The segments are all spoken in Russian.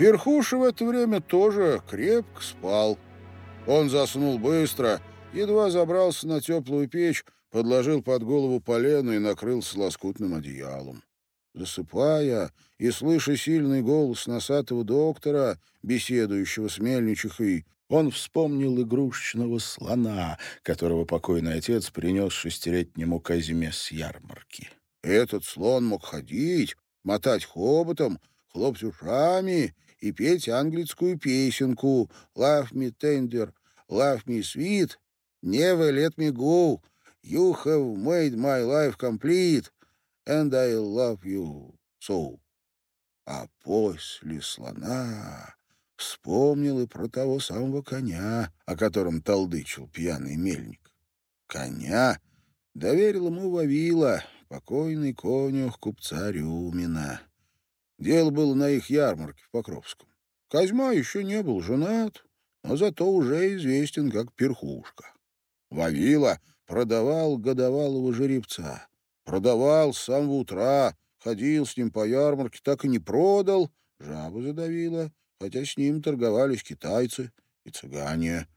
Перхуша в это время тоже крепко спал. Он заснул быстро, едва забрался на теплую печь, подложил под голову полено и накрылся лоскутным одеялом. Засыпая и слыша сильный голос носатого доктора, беседующего с Мельничихой, он вспомнил игрушечного слона, которого покойный отец принес шестилетнему Казиме с ярмарки. Этот слон мог ходить, мотать хоботом, хлопать ушами и петь английскую песенку «Love me tender, love me sweet, never let me go, you have made my life complete, and I love you so». А после слона Вспомнил и про того самого коня, о котором толдычил пьяный мельник. Коня доверил ему Вавила, покойный конюх купца Рюмина. Дело было на их ярмарке в Покровском. Козьма еще не был женат, но зато уже известен как перхушка. Вавила продавал годовалого жеребца. Продавал с самого утра, ходил с ним по ярмарке, так и не продал, жаба задавила, хотя с ним торговались китайцы и цыгане,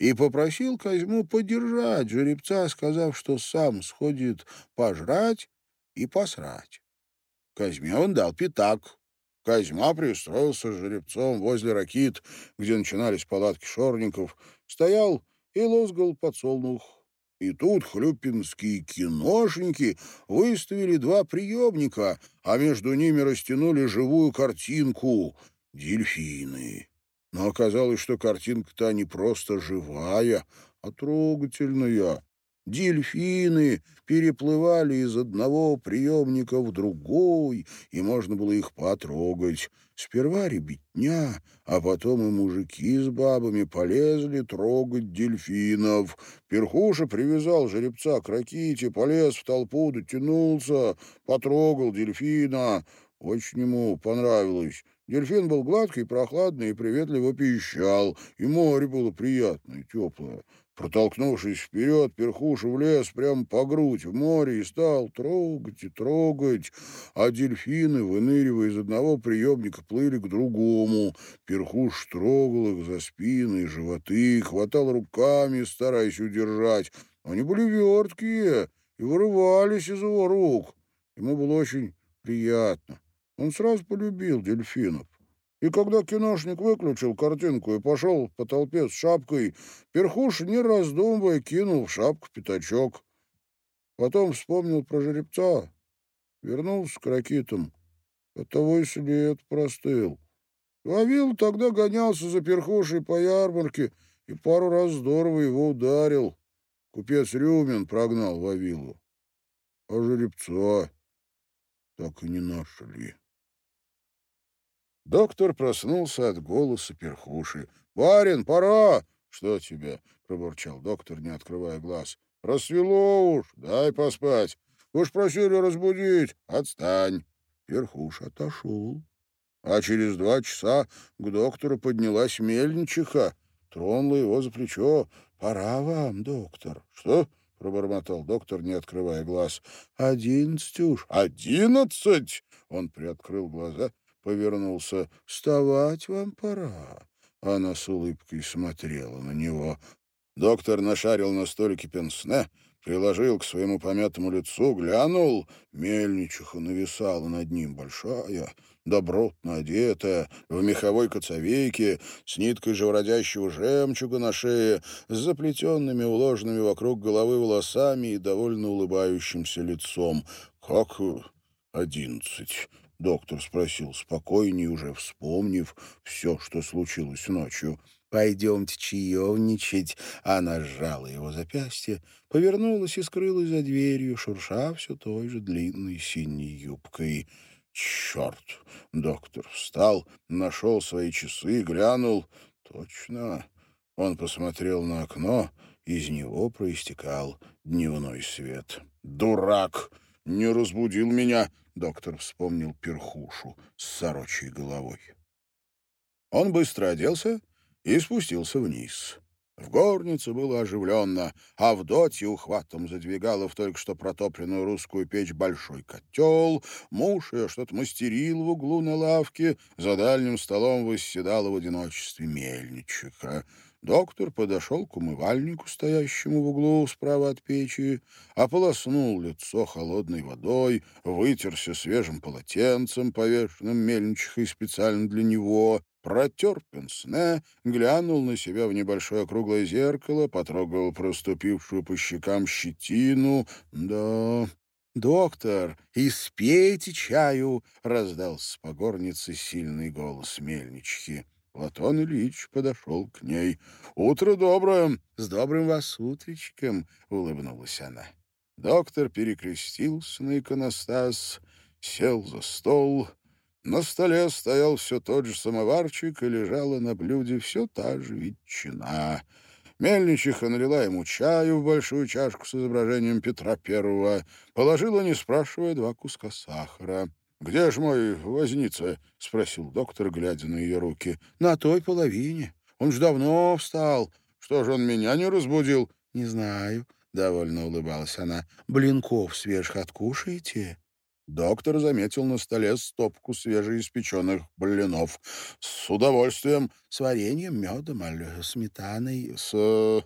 и попросил Козьму подержать жеребца, сказав, что сам сходит пожрать и посрать. Козьме он дал пятак. Козьма пристроился жеребцом возле ракит, где начинались палатки шорников, стоял и лозгал подсолнух. И тут хлюпинские киношники выставили два приемника, а между ними растянули живую картинку — дельфины. Но оказалось, что картинка-то не просто живая, а трогательная. Дельфины переплывали из одного приемника в другой, и можно было их потрогать. Сперва ребятня, а потом и мужики с бабами полезли трогать дельфинов. Перхуша привязал жеребца к раките, полез в толпу, дотянулся, потрогал дельфина. Очень ему понравилось. Дельфин был гладкий, прохладный и приветливо пищал, и море было приятное, теплое. Протолкнувшись вперед, перхуша влез прямо по грудь в море и стал трогать и трогать, а дельфины, выныривая из одного приемника, плыли к другому. Перхуш трогал их за спины и животы, хватал руками, стараясь удержать. Они были верткие и вырывались из его рук. Ему было очень приятно. Он сразу полюбил дельфинов. И когда киношник выключил картинку и пошел по толпе с шапкой, перхуш, не раздумывая, кинул в шапку пятачок. Потом вспомнил про жеребца, вернулся к ракитам. Оттого и след простыл. Вавил тогда гонялся за перхушей по ярмарке и пару раз здорово его ударил. Купец Рюмин прогнал Вавилу. А жеребца так и не нашли. Доктор проснулся от голоса перхуши. «Барин, пора!» «Что тебе?» — пробурчал доктор, не открывая глаз. «Рассвело уж, дай поспать. Уж просили разбудить. Отстань!» Перхуш отошел. А через два часа к доктору поднялась мельничиха, тронула его за плечо. «Пора вам, доктор». «Что?» — пробормотал доктор, не открывая глаз. «Одиннадцать уж». «Одиннадцать?» — он приоткрыл глаза повернулся. «Вставать вам пора». Она с улыбкой смотрела на него. Доктор нашарил на столике пенсне, приложил к своему помятому лицу, глянул. Мельничиха нависала над ним большая, добротно одетая, в меховой коцовейке, с ниткой живородящего жемчуга на шее, с заплетенными, уложенными вокруг головы волосами и довольно улыбающимся лицом. «Как одиннадцать?» Доктор спросил спокойнее, уже вспомнив все, что случилось ночью. «Пойдемте чаевничать». Она сжала его запястье, повернулась и скрылась за дверью, шурша все той же длинной синей юбкой. «Черт!» — доктор встал, нашел свои часы, глянул. «Точно!» Он посмотрел на окно, из него проистекал дневной свет. «Дурак! Не разбудил меня!» Доктор вспомнил перхушу с сорочей головой. Он быстро оделся и спустился вниз. В горнице было оживленно, а Авдотья ухватом задвигала в только что протопленную русскую печь большой котел, муж ее что-то мастерил в углу на лавке, за дальним столом восседала в одиночестве мельничика. Доктор подошел к умывальнику, стоящему в углу справа от печи, ополоснул лицо холодной водой, вытерся свежим полотенцем, повешенным мельничихой специально для него, протер пенсне, глянул на себя в небольшое круглое зеркало, потрогал проступившую по щекам щетину. «Да, доктор, испейте чаю!» — раздался по горнице сильный голос мельнички. Платон Ильич подошел к ней. «Утро доброе!» «С добрым вас утречком!» — улыбнулась она. Доктор перекрестился на иконостас, сел за стол — на столе стоял все тот же самоварчик, и лежала на блюде все та же ветчина. Мельничиха налила ему чаю в большую чашку с изображением Петра Первого, положила, не спрашивая, два куска сахара. «Где ж мой возница?» — спросил доктор, глядя на ее руки. «На той половине. Он ж давно встал. Что ж он меня не разбудил?» «Не знаю», — довольно улыбалась она. «Блинков свежих откушаете?» Доктор заметил на столе стопку свежеиспеченных блинов. «С удовольствием. С вареньем, медом, аль сметаной?» «С э,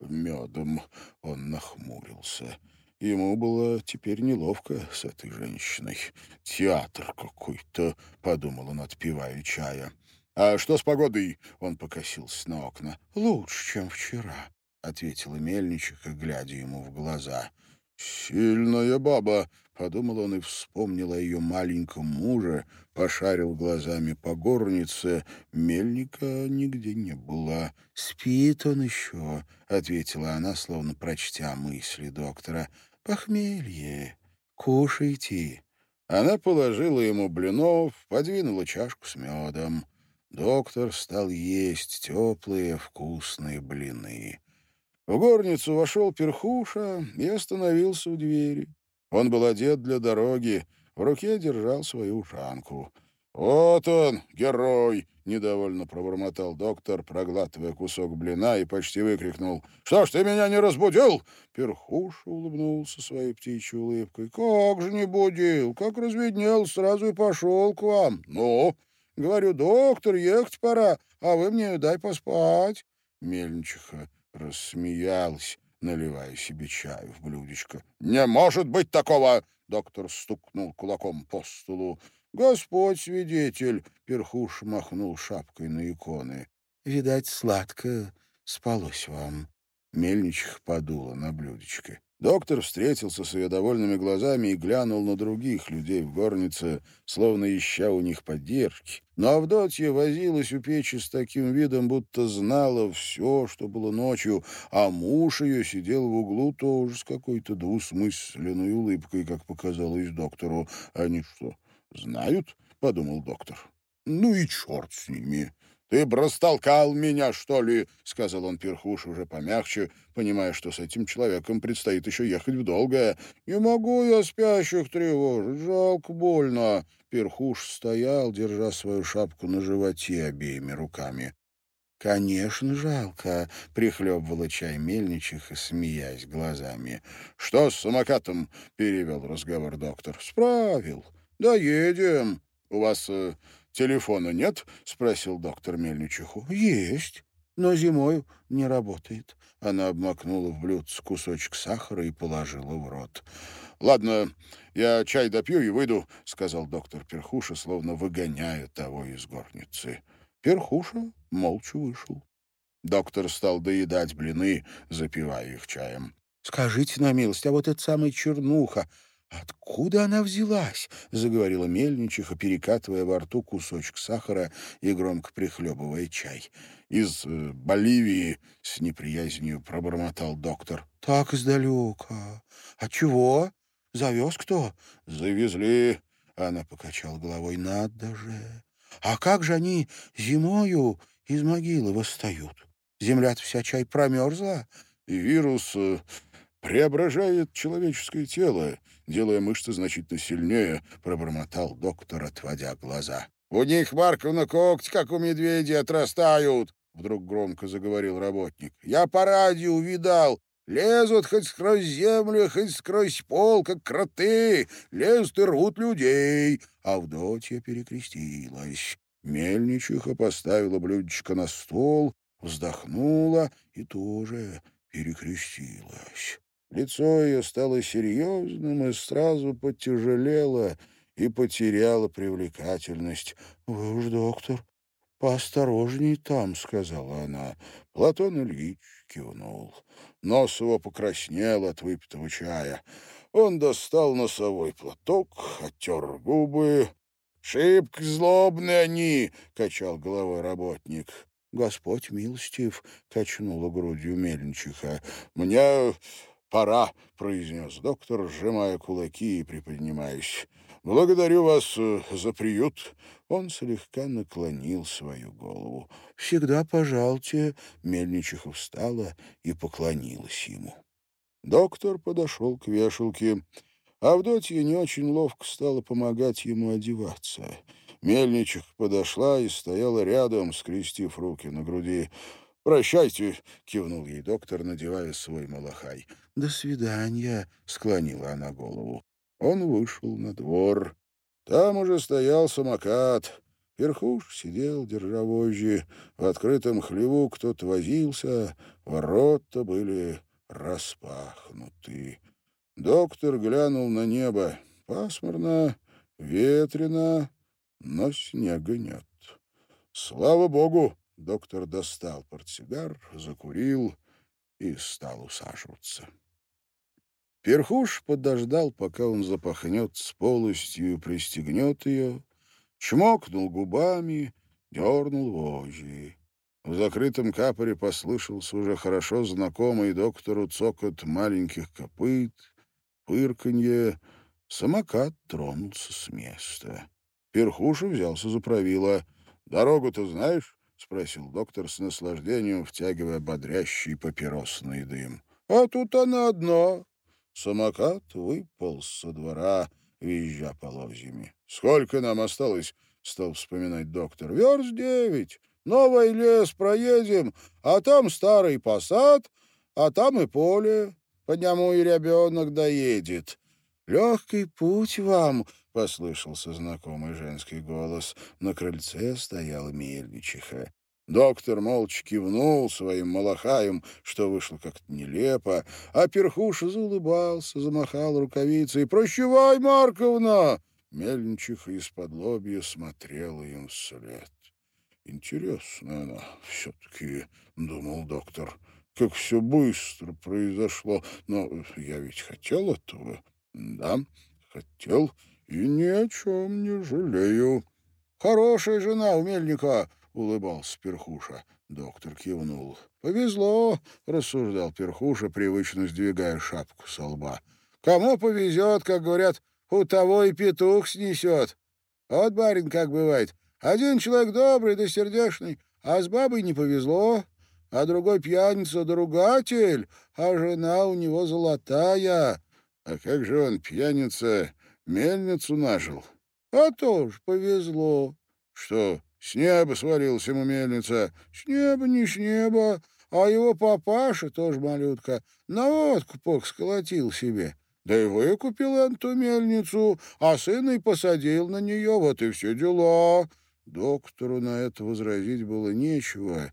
медом». Он нахмурился. Ему было теперь неловко с этой женщиной. «Театр какой-то», — подумал он, отпивая чая. «А что с погодой?» — он покосился на окна. «Лучше, чем вчера», — ответила мельничиха, глядя ему в глаза. «Сильная баба», — подумал он и вспомнил о ее маленьком муже, пошарил глазами по горнице. Мельника нигде не было. «Спит он еще», — ответила она, словно прочтя мысли доктора. «Похмелье. Кушайте». Она положила ему блинов, подвинула чашку с медом. Доктор стал есть теплые вкусные блины. В горницу вошел перхуша и остановился у двери. Он был одет для дороги, в руке держал свою ушанку. «Вот он, герой!» — недовольно пробормотал доктор, проглатывая кусок блина, и почти выкрикнул. «Что ж ты меня не разбудил?» Перхуша улыбнулся своей птичьей улыбкой. «Как же не будил? Как разведнел, сразу и пошел к вам. Ну?» «Говорю, доктор, ехать пора, а вы мне дай поспать». Мельничиха рассмеялась, наливая себе чаю в блюдечко. «Не может быть такого!» — доктор стукнул кулаком по столу. «Господь свидетель!» — перхуш махнул шапкой на иконы. «Видать, сладко спалось вам». Мельничих подула на блюдечко. Доктор встретился с ее довольными глазами и глянул на других людей в горнице, словно ища у них поддержки. Но Авдотья возилась у печи с таким видом, будто знала все, что было ночью, а муж ее сидел в углу тоже с какой-то двусмысленной улыбкой, как показалось доктору. «Они что, знают?» — подумал доктор. «Ну и черт с ними!» «Ты б растолкал меня, что ли?» — сказал он Перхуш уже помягче, понимая, что с этим человеком предстоит еще ехать в долгое. «Не могу я спящих тревожить, жалко больно». Перхуш стоял, держа свою шапку на животе обеими руками. «Конечно, жалко», — прихлебывала чай мельничиха, смеясь глазами. «Что с самокатом?» — перевел разговор доктор. «Справил. Доедем. У вас э, «Телефона нет?» — спросил доктор Мельничиху. «Есть, но зимой не работает». Она обмакнула в блюдце кусочек сахара и положила в рот. «Ладно, я чай допью и выйду», — сказал доктор Перхуша, словно выгоняя того из горницы. Перхуша молча вышел. Доктор стал доедать блины, запивая их чаем. «Скажите на милость, а вот этот самый Чернуха, «Откуда она взялась?» — заговорила мельничиха, перекатывая во рту кусочек сахара и громко прихлебывая чай. «Из э, Боливии», — с неприязнью пробормотал доктор. «Так издалека. А чего? Завез кто?» «Завезли», — она покачала головой. «Надо же! А как же они зимою из могилы восстают? Земля-то вся чай промерзла?» «Вирус э, преображает человеческое тело, делая мышцы значительно сильнее, пробормотал доктор, отводя глаза. У них, Марковна, когти, как у медведя, отрастают. — вдруг громко заговорил работник. «Я по радио увидал. Лезут хоть сквозь землю, хоть сквозь пол, как кроты. Лезут и рвут людей». Авдотья перекрестилась. Мельничиха поставила блюдечко на стол, вздохнула и тоже перекрестилась. Лицо ее стало серьезным и сразу потяжелело и потеряло привлекательность. — Вы уж, доктор, поосторожней там, — сказала она. Платон Ильич кивнул. Нос его покраснел от выпитого чая. Он достал носовой платок, оттер губы. «Шибко злобные они!» — качал головой работник. «Господь милостив!» — качнула грудью мельничиха. «Мне пора!» — произнес доктор, сжимая кулаки и приподнимаясь. «Благодарю вас э, за приют». Он слегка наклонил свою голову. «Всегда пожалуйте». Мельничиха встала и поклонилась ему. Доктор подошел к вешалке. Авдотья не очень ловко стала помогать ему одеваться. Мельничих подошла и стояла рядом, скрестив руки на груди. «Прощайте», — кивнул ей доктор, надевая свой малахай. «До свидания», — склонила она голову. Он вышел на двор. Там уже стоял самокат. Перхуш сидел, держа. В открытом хлеву кто-то возился, ворота были распахнуты. Доктор глянул на небо. Пасмурно, ветрено, но снега нет. Слава богу! Доктор достал портсигар, закурил и стал усаживаться. Перхуш подождал, пока он запахнет с полостью и пристегнет ее, чмокнул губами, дернул вожжи. В закрытом капоре послышался уже хорошо знакомый доктору цокот маленьких копыт, пырканье. Самокат тронулся с места. Перхуша взялся за правило. «Дорогу-то знаешь?» — спросил доктор с наслаждением, втягивая бодрящий папиросный дым. «А тут она одна». Самокат выполз со двора, визжа полозьями. «Сколько нам осталось?» — стал вспоминать доктор. «Верст девять. Новый лес проедем, а там старый посад, а там и поле. По нему и ребенок доедет». «Легкий путь вам!» — послышался знакомый женский голос. На крыльце стояла мельничиха. Доктор молча кивнул своим малахаем, что вышло как-то нелепо, а Перхуша заулыбался, замахал рукавицей. «Прощавай, Марковна!» Мельничиха из-под лобья смотрела им вслед. «Интересно она все-таки», — думал доктор, — «как все быстро произошло. Но я ведь хотел этого, да, хотел, и ни о чем не жалею». «Хорошая жена у мельника», — улыбался Перхуша. Доктор кивнул. «Повезло», — рассуждал Перхуша, привычно сдвигая шапку со лба. «Кому повезет, как говорят, у того и петух снесет. Вот, барин, как бывает, один человек добрый да сердечный, а с бабой не повезло, а другой пьяница да ругатель, а жена у него золотая. А как же он, пьяница, мельницу нажил? А тоже повезло. Что, с неба свалилась ему мельница. С неба, не с неба. А его папаша, тоже малютка, на водку пок сколотил себе. Да и выкупил он ту мельницу, а сына и посадил на нее. Вот и все дела. Доктору на это возразить было нечего.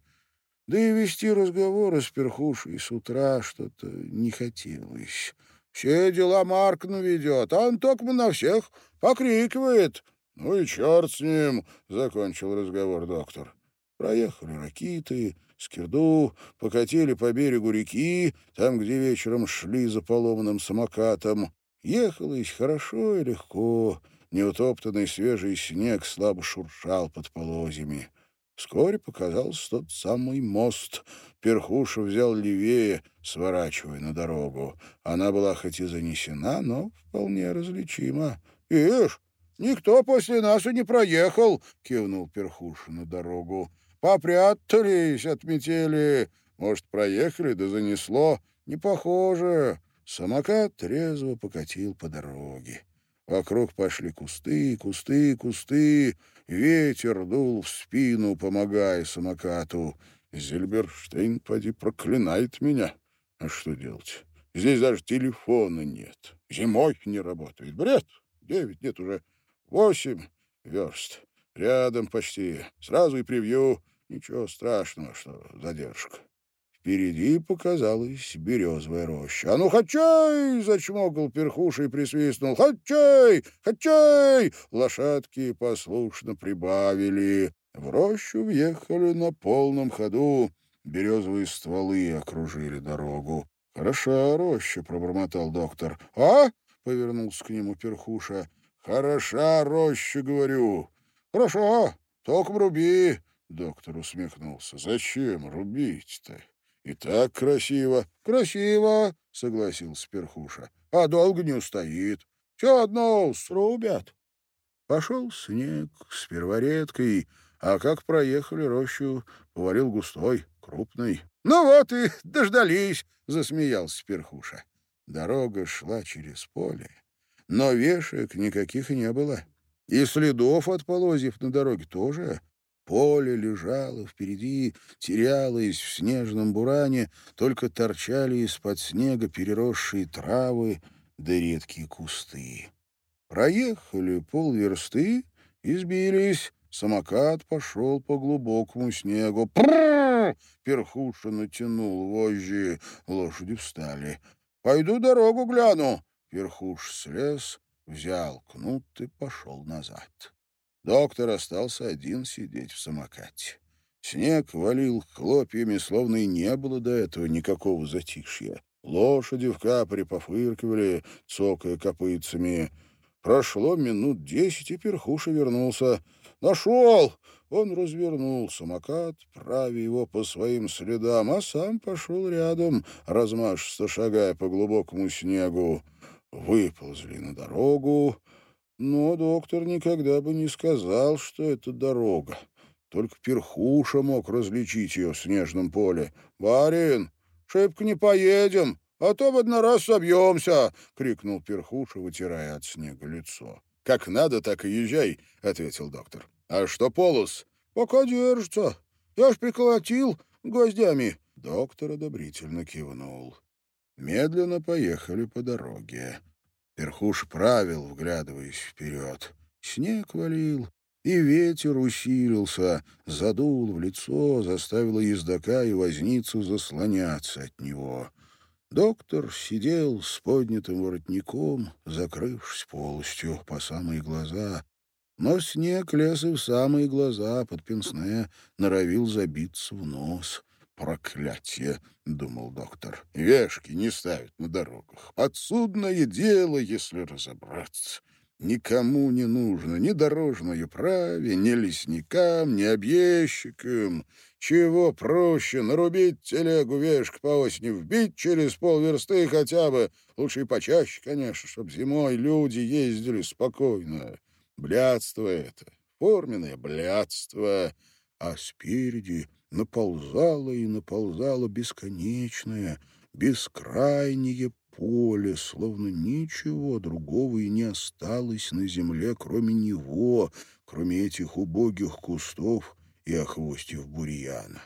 Да и вести разговоры с перхушей с утра что-то не хотелось. Все дела Маркну ведет, а он только на всех покрикивает. «Ну и черт с ним!» — закончил разговор доктор. Проехали ракиты, скирду, покатили по берегу реки, там, где вечером шли за поломанным самокатом. Ехалось хорошо и легко. Неутоптанный свежий снег слабо шуршал под полозьями. Вскоре показался тот самый мост. Перхуша взял левее, сворачивая на дорогу. Она была хоть и занесена, но вполне различима. «Ишь, «Никто после нас и не проехал», — кивнул Перхуш на дорогу. «Попрятались от метели. Может, проехали, да занесло. Не похоже». Самокат трезво покатил по дороге. Вокруг пошли кусты, кусты, кусты. Ветер дул в спину, помогая самокату. Зельберштейн, поди, проклинает меня. А что делать? Здесь даже телефона нет. Зимой не работает. Бред. Девять, нет, уже восемь верст. Рядом почти. Сразу и превью. Ничего страшного, что задержка. Впереди показалась березовая роща. «А ну, хачай!» — зачмокал перхуша и присвистнул. «Хачай! Хачай!» Лошадки послушно прибавили. В рощу въехали на полном ходу. Березовые стволы окружили дорогу. «Хороша роща», — пробормотал доктор. «А?» — повернулся к нему перхуша. «Хороша роща, говорю». «Хорошо, только руби». Доктор усмехнулся. «Зачем рубить-то? И так красиво». «Красиво», — согласился перхуша. «А долго не устоит. Все одно срубят». Пошел снег с перворедкой, а как проехали рощу, повалил густой, крупный. «Ну вот и дождались», — засмеялся перхуша. Дорога шла через поле, но вешек никаких не было. И следов от полозьев на дороге тоже. Поле лежало впереди, терялось в снежном буране, только торчали из-под снега переросшие травы да редкие кусты. Проехали полверсты и сбились. Самокат пошел по глубокому снегу. Перхуша натянул вожжи. Лошади встали. «Пойду дорогу гляну». Перхуш слез, взял кнут и пошел назад. Доктор остался один сидеть в самокате. Снег валил хлопьями, словно и не было до этого никакого затишья. Лошади в капоре пофыркивали, цокая копытцами. Прошло минут десять, и перхуша вернулся. «Нашел!» Он развернул самокат, правя его по своим следам, а сам пошел рядом, размашисто шагая по глубокому снегу. Выползли на дорогу, но доктор никогда бы не сказал, что это дорога. Только перхуша мог различить ее в снежном поле. «Барин, шибко не поедем, а то в один раз собьемся!» — крикнул перхуша, вытирая от снега лицо. «Как надо, так и езжай», — ответил доктор. «А что полос?» «Пока держится. Я ж приколотил гвоздями». Доктор одобрительно кивнул. Медленно поехали по дороге. Перхуш правил, вглядываясь вперед. Снег валил, и ветер усилился, задул в лицо, заставило ездока и возницу заслоняться от него. Доктор сидел с поднятым воротником, закрывшись полностью по самые глаза, но снег лез и в самые глаза под пенсне, норовил забиться в нос. «Проклятие!» — думал доктор. «Вешки не ставят на дорогах. Подсудное дело, если разобраться. Никому не нужно ни дорожное праве, ни лесникам, ни объездчикам. Чего проще нарубить телегу вешк по осени, вбить через полверсты хотя бы, лучше и почаще, конечно, чтобы зимой люди ездили спокойно. Блядство это, форменное блядство, а спереди наползало и наползало бесконечное, бескрайнее поле, словно ничего другого и не осталось на земле, кроме него, кроме этих убогих кустов и охвостьев бурьяна.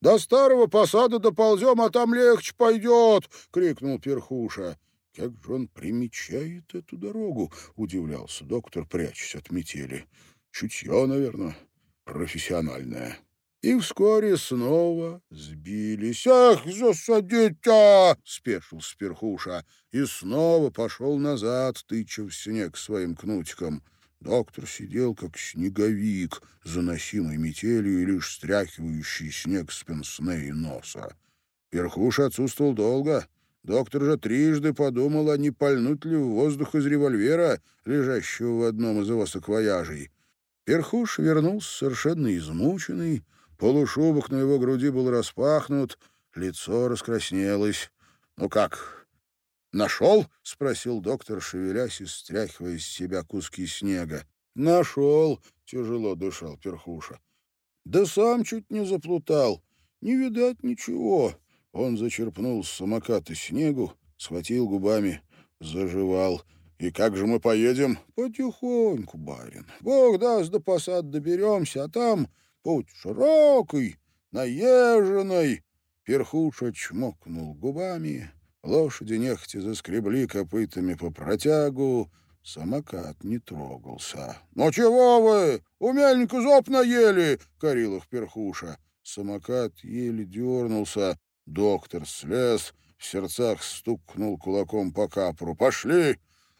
«До старого посада доползем, а там легче пойдет!» — крикнул Перхуша. «Как же он примечает эту дорогу?» — удивлялся доктор, прячась от метели. «Чутье, наверное, профессиональное». И вскоре снова сбились. «Ах, засадите!» — спешил сперхуша. И снова пошел назад, тыча в снег своим кнутиком. Доктор сидел, как снеговик, заносимый метелью и лишь стряхивающий снег с пенсне и носа. Перхуша отсутствовал долго. Доктор же трижды подумал, а не пальнуть ли в воздух из револьвера, лежащего в одном из его саквояжей. Перхуш вернулся совершенно измученный, Полушубок на его груди был распахнут, лицо раскраснелось. «Ну как, нашел?» — спросил доктор, шевелясь и стряхивая из себя куски снега. «Нашел», — тяжело дышал перхуша. «Да сам чуть не заплутал. Не видать ничего». Он зачерпнул с самоката снегу, схватил губами, заживал. «И как же мы поедем?» «Потихоньку, барин. Бог даст, до посад доберемся, а там Путь широкий, наезженной. Перхуша чмокнул губами, лошади нехти заскребли копытами по протягу, самокат не трогался. — Ну чего вы? У мельника зоб наели! — корил их перхуша. Самокат еле дернулся, доктор слез, в сердцах стукнул кулаком по капру. «Пошли!»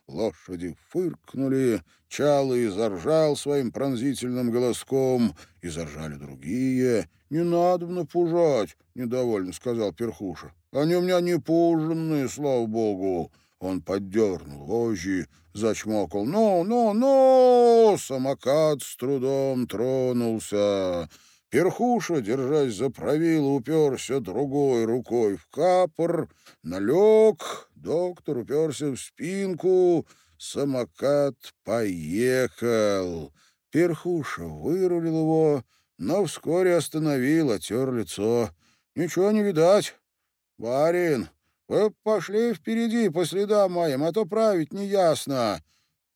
Лошади фыркнули, Чалый заржал своим пронзительным голоском, и заржали другие. «Не надо напужать», — недовольно сказал Перхуша. «Они у меня не пуженные, слава богу». Он поддернул вожжи, зачмокал. «Ну, ну, ну!» Самокат с трудом тронулся. Перхуша, держась за правило, уперся другой рукой в капор, налег, доктор уперся в спинку, самокат поехал. Перхуша вырулил его, но вскоре остановил, отер лицо. «Ничего не видать. Барин, вы пошли впереди по следам моим, а то править неясно».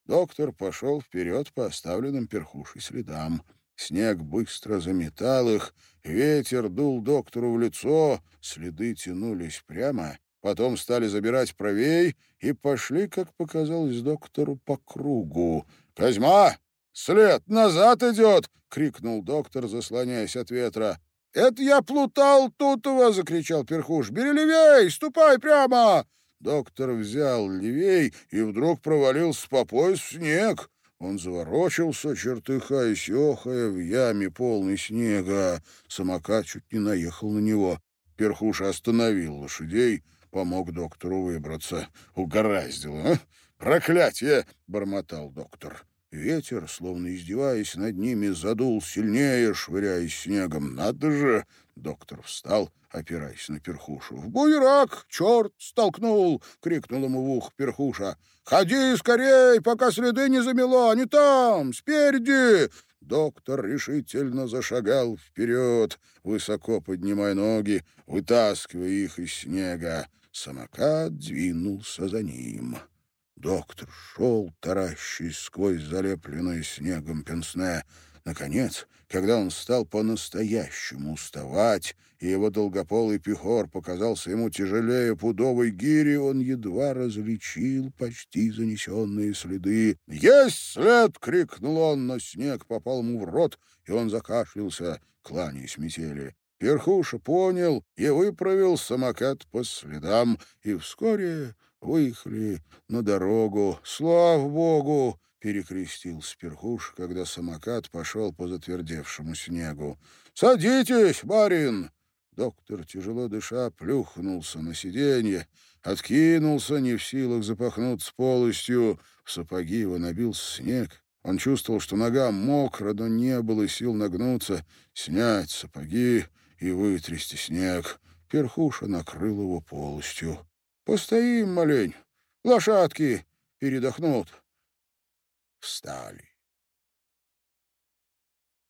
Доктор пошел вперед по оставленным перхушей следам. Снег быстро заметал их, ветер дул доктору в лицо, следы тянулись прямо, потом стали забирать правей и пошли, как показалось доктору, по кругу. «Козьма! След назад идет!» — крикнул доктор, заслоняясь от ветра. «Это я плутал тут у вас!» — закричал Перхуш. «Бери левей! Ступай прямо!» Доктор взял левей и вдруг провалился по пояс снег. Он заворочился, чертыхаясь, охая в яме полной снега. Самокат чуть не наехал на него. Перхуша остановил лошадей, помог доктору выбраться. «Угораздило, а? Проклятие!» — бормотал доктор. Ветер, словно издеваясь над ними, задул сильнее, швыряясь снегом. «Надо же!» — доктор встал, опираясь на перхушу. «В буерак! Черт столкнул!» — крикнул ему в ух перхуша. «Ходи скорей, пока следы не замело! Они там, спереди!» Доктор решительно зашагал вперед, высоко поднимая ноги, вытаскивая их из снега. Самокат двинулся за ним. Доктор шел, таращись сквозь залепленное снегом пенсне. Наконец, когда он стал по-настоящему уставать, и его долгополый пехор показался ему тяжелее пудовой гири, он едва различил почти занесенные следы. «Есть след!» — крикнул он, но снег попал ему в рот, и он закашлялся, кланяясь метели. Перхуша понял и выправил самокат по следам, и вскоре выехали на дорогу. Слава богу! перекрестился Перхуш, когда самокат пошел по затвердевшему снегу. «Садитесь, барин!» Доктор, тяжело дыша, плюхнулся на сиденье, откинулся, не в силах запахнуться полностью. В сапоги его набил снег. Он чувствовал, что нога мокра, но не было сил нагнуться, снять сапоги и вытрясти снег. Перхуша накрыл его полностью. «Постоим, малень, лошадки передохнут» встали.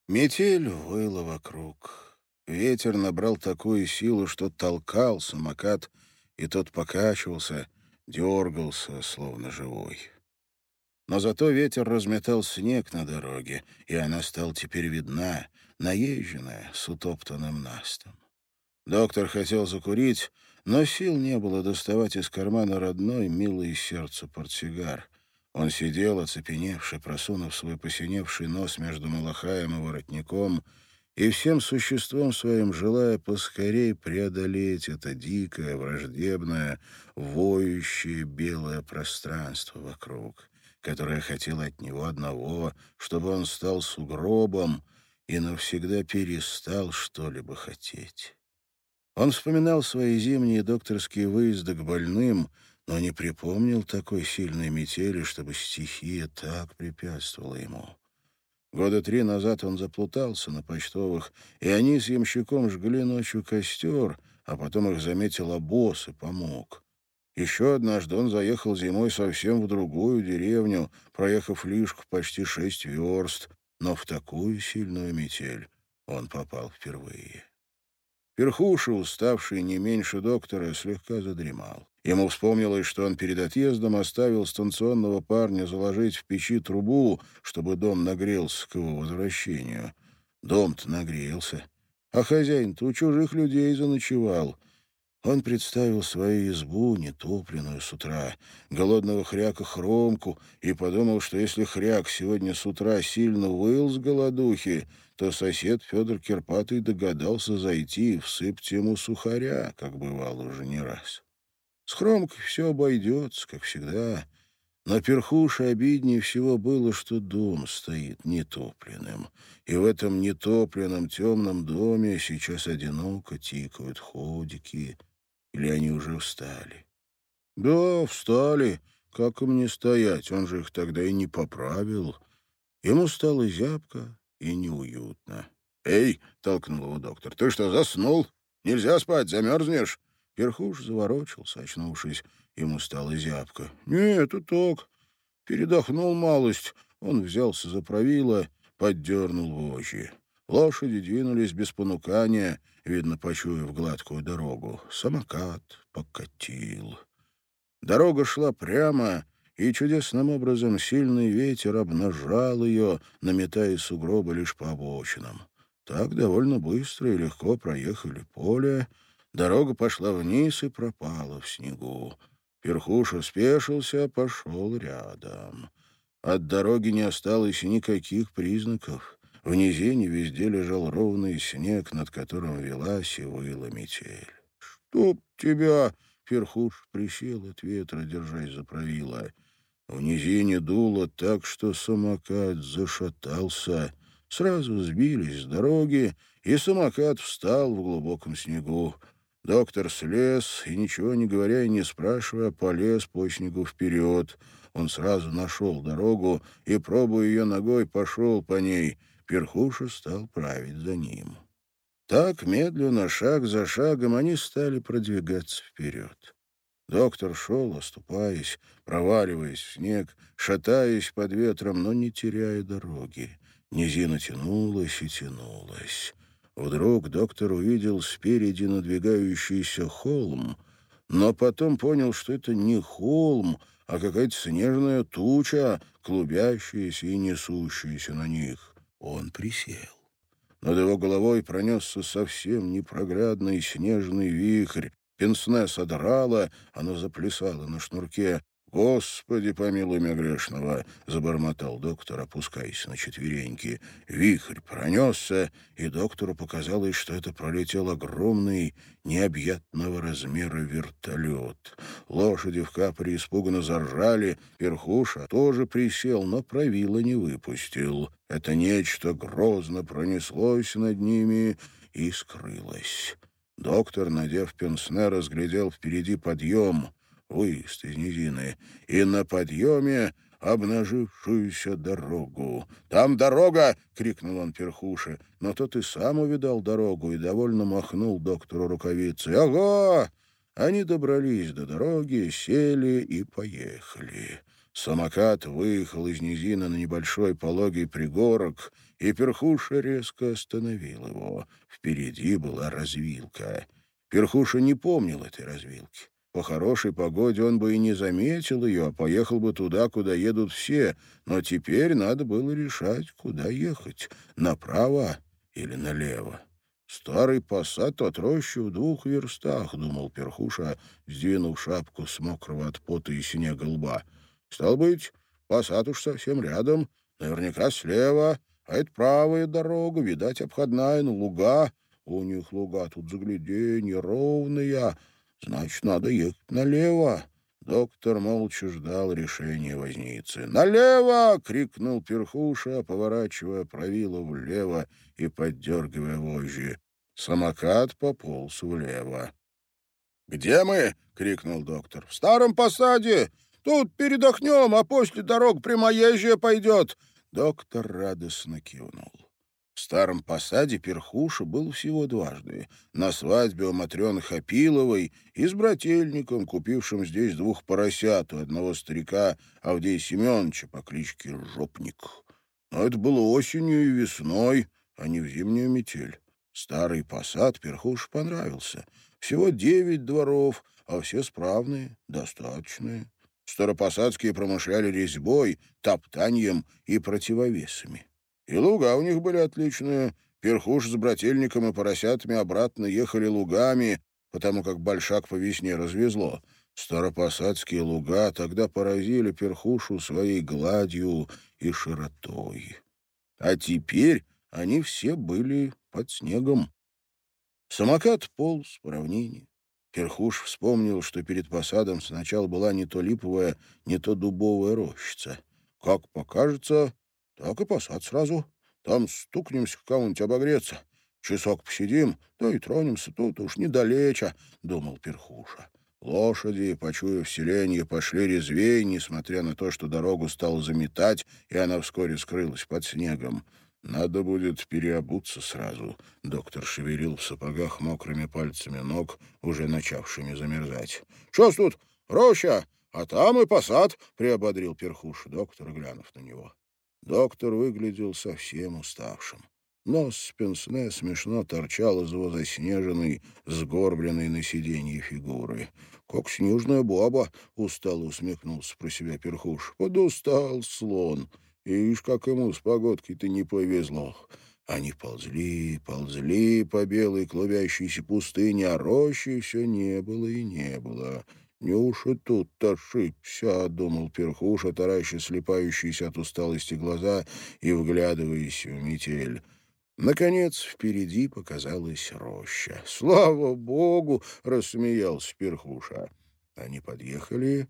Метель выла вокруг. Ветер набрал такую силу, что толкал самокат, и тот покачивался, дергался, словно живой. Но зато ветер разметал снег на дороге, и она стала теперь видна, наезженная, с утоптанным настом. Доктор хотел закурить, но сил не было доставать из кармана родной, милый сердцу портсигар. Он сидел, оцепеневший, просунув свой посиневший нос между малахаем и воротником, и всем существом своим желая поскорей преодолеть это дикое, враждебное, воющее белое пространство вокруг, которое хотело от него одного, чтобы он стал сугробом и навсегда перестал что-либо хотеть. Он вспоминал свои зимние докторские выезды к больным — но не припомнил такой сильной метели, чтобы стихия так препятствовала ему. Года три назад он заплутался на почтовых, и они с ямщиком жгли ночью костер, а потом их заметил обоз и помог. Еще однажды он заехал зимой совсем в другую деревню, проехав лишку почти шесть верст, но в такую сильную метель он попал впервые. Перхуша, уставший не меньше доктора, слегка задремал. Ему вспомнилось, что он перед отъездом оставил станционного парня заложить в печи трубу, чтобы дом нагрелся к его возвращению. Дом-то нагрелся. А хозяин-то у чужих людей заночевал. Он представил свою избу, нетопленную с утра, голодного хряка Хромку, и подумал, что если хряк сегодня с утра сильно выл с голодухи, то сосед Федор Кирпатый догадался зайти и всыпать ему сухаря, как бывало уже не раз. С Хромкой все обойдется, как всегда. Но перхуше обиднее всего было, что дом стоит нетопленным. И в этом нетопленном темном доме сейчас одиноко тикают ходики — или они уже встали? Да, встали. Как им не стоять? Он же их тогда и не поправил. Ему стало зябко и неуютно. «Эй!» — толкнул его доктор. «Ты что, заснул? Нельзя спать, замерзнешь!» Перхуш заворочился, очнувшись. Ему стало зябко. «Нет, это так. Передохнул малость». Он взялся за правило, поддернул вожжи. Лошади двинулись без понукания, видно, почуяв гладкую дорогу. Самокат покатил. Дорога шла прямо, и чудесным образом сильный ветер обнажал ее, наметая сугробы лишь по обочинам. Так довольно быстро и легко проехали поле. Дорога пошла вниз и пропала в снегу. Перхуша спешился, пошел рядом. От дороги не осталось никаких признаков. В низине везде лежал ровный снег, над которым велась и выла метель. «Чтоб тебя!» — Перхуш присел от ветра, держась за правило. В низине дуло так, что самокат зашатался. Сразу сбились с дороги, и самокат встал в глубоком снегу. Доктор слез и, ничего не говоря и не спрашивая, полез по снегу вперед. Он сразу нашел дорогу и, пробуя ее ногой, пошел по ней — Перхуша стал править за ним. Так, медленно, шаг за шагом, они стали продвигаться вперед. Доктор шел, оступаясь, проваливаясь в снег, шатаясь под ветром, но не теряя дороги. Низина тянулась и тянулась. Вдруг доктор увидел спереди надвигающийся холм, но потом понял, что это не холм, а какая-то снежная туча, клубящаяся и несущаяся на них. Он присел. Над его головой пронесся совсем непроглядный снежный вихрь. Пенсне содрало, оно заплясало на шнурке. «Господи, помилуй меня грешного!» — забормотал доктор, опускаясь на четвереньки. Вихрь пронесся, и доктору показалось, что это пролетел огромный, необъятного размера вертолет. Лошади в капре испуганно заржали, Перхуша тоже присел, но правила не выпустил. Это нечто грозно пронеслось над ними и скрылось. Доктор, надев пенсне, разглядел впереди подъем — выезд из низины, и на подъеме обнажившуюся дорогу. «Там дорога!» — крикнул он перхуше, но тот и сам увидал дорогу и довольно махнул доктору рукавицей. «Ага!» Они добрались до дороги, сели и поехали. Самокат выехал из низины на небольшой пологий пригорок, и перхуша резко остановил его. Впереди была развилка. Перхуша не помнил этой развилки. По хорошей погоде он бы и не заметил ее, а поехал бы туда, куда едут все. Но теперь надо было решать, куда ехать — направо или налево. «Старый посад от рощи в двух верстах», — думал Перхуша, сдвинув шапку с мокрого от пота и снега лба. «Стал быть, посад уж совсем рядом, наверняка слева, а это правая дорога, видать, обходная на луга. У них луга тут загляденье ровные, Значит, надо ехать налево. Доктор молча ждал решения возницы. «Налево!» — крикнул перхуша, поворачивая правило влево и поддергивая вожжи. Самокат пополз влево. «Где мы?» — крикнул доктор. «В старом посаде! Тут передохнем, а после дорог прямоезжая пойдет!» Доктор радостно кивнул. В старом посаде перхуша был всего дважды. На свадьбе у Матрёны Хапиловой и с брательником, купившим здесь двух поросят у одного старика Авдея Семеновича по кличке Жопник. Но это было осенью и весной, а не в зимнюю метель. Старый посад перхуш понравился. Всего девять дворов, а все справные, достаточные. Старопосадские промышляли резьбой, топтанием и противовесами. И луга у них были отличные. Перхуш с брательником и поросятами обратно ехали лугами, потому как большак по весне развезло. Старопосадские луга тогда поразили перхушу своей гладью и широтой. А теперь они все были под снегом. Самокат полз по равнине. Перхуш вспомнил, что перед посадом сначала была не то липовая, не то дубовая рощица. Как покажется, так и посад сразу. Там стукнемся кому-нибудь обогреться. Часок посидим, да и тронемся тут уж недалече, — думал Перхуша. Лошади, почуяв селенье, пошли резвей, несмотря на то, что дорогу стал заметать, и она вскоре скрылась под снегом. «Надо будет переобуться сразу», — доктор шевелил в сапогах мокрыми пальцами ног, уже начавшими замерзать. «Что тут? Роща! А там и посад!» — приободрил перхуш доктор, глянув на него. Доктор выглядел совсем уставшим. Нос пенсне смешно торчал из его заснеженной, сгорбленной на сиденье фигуры. «Как снежная баба!» — устало усмехнулся про себя перхуш. «Подустал слон!» Ишь, как ему с погодкой-то не повезло. Они ползли, ползли по белой клубящейся пустыне, а рощи все не было и не было. «Неужто тут ошибся?» — думал перхуша, тараща слепающиеся от усталости глаза и вглядываясь в метель. Наконец впереди показалась роща. «Слава богу!» — рассмеялся перхуша. Они подъехали.